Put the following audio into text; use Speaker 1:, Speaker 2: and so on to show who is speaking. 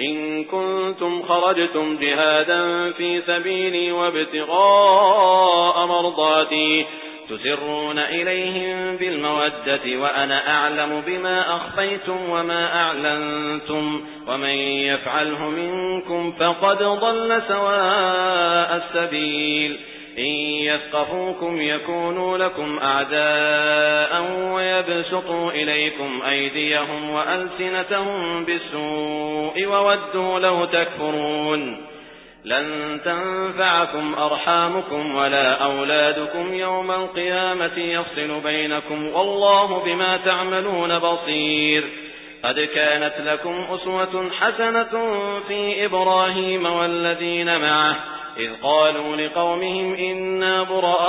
Speaker 1: إن كنتم خرجتم جهادا في سبيلي وابتغاء مرضاتي تسرون إليهم بالمودة وأنا أعلم بما أخفيتم وما أعلنتم ومن يفعله منكم فقد ضل سواء السبيل إن يثقفوكم يكونوا لكم أعداء يبسطوا إليكم أيديهم وألسنتهم بالسوء وودوا لو تكفرون لن تنفعكم أرحامكم ولا أولادكم يوم القيامة يفصل بينكم والله بما تعملون بصير قد كانت لكم أسوة حسنة في إبراهيم والذين معه إذ قالوا لقومهم إنا براء